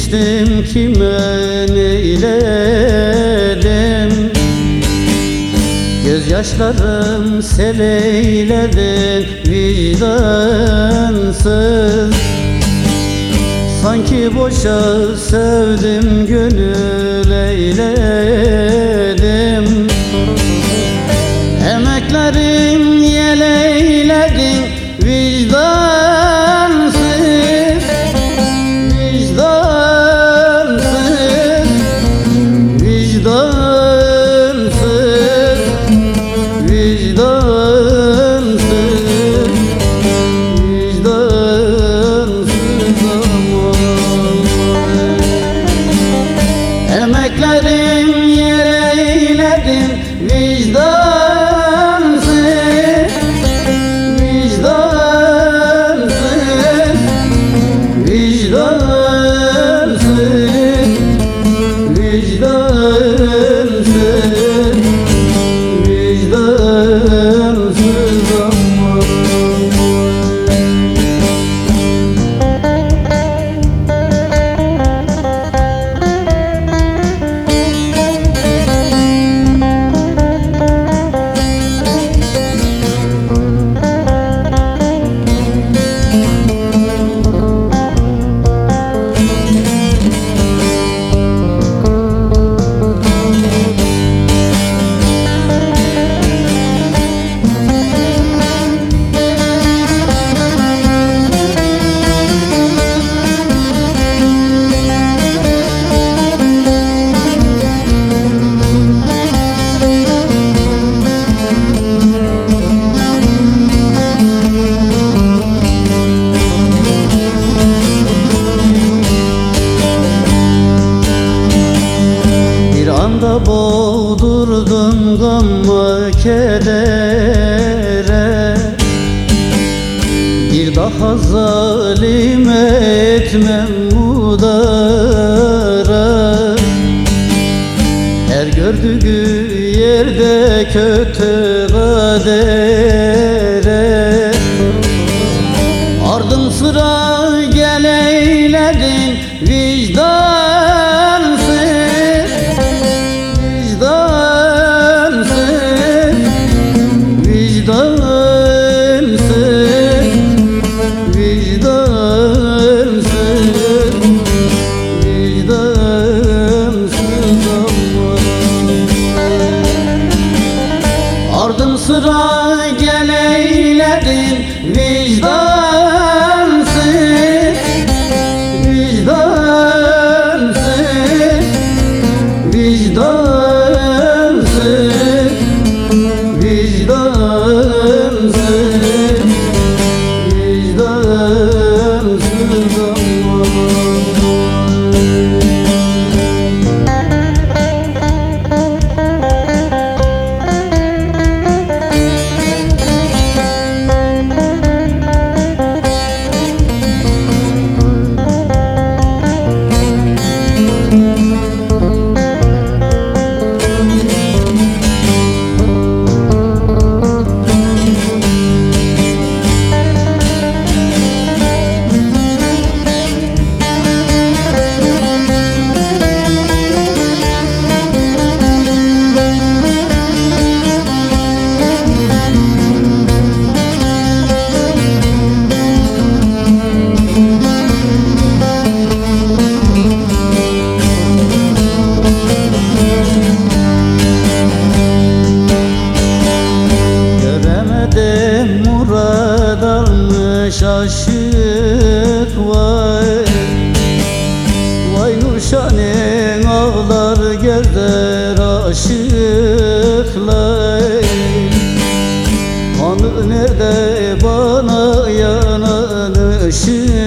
içtim kime neyledim Gözyaşlarım sel eyledin vicdansız. Sanki boşa sevdim gönül eyledim anda boğdurdun gamma kedere Bir daha zalim etmem mudara. Her gördüğü yerde kötü kadere Ardım sıra gel eyledin vicdansız Vicdansız Vicdansız 是